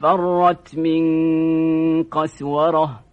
فرت من قسورة.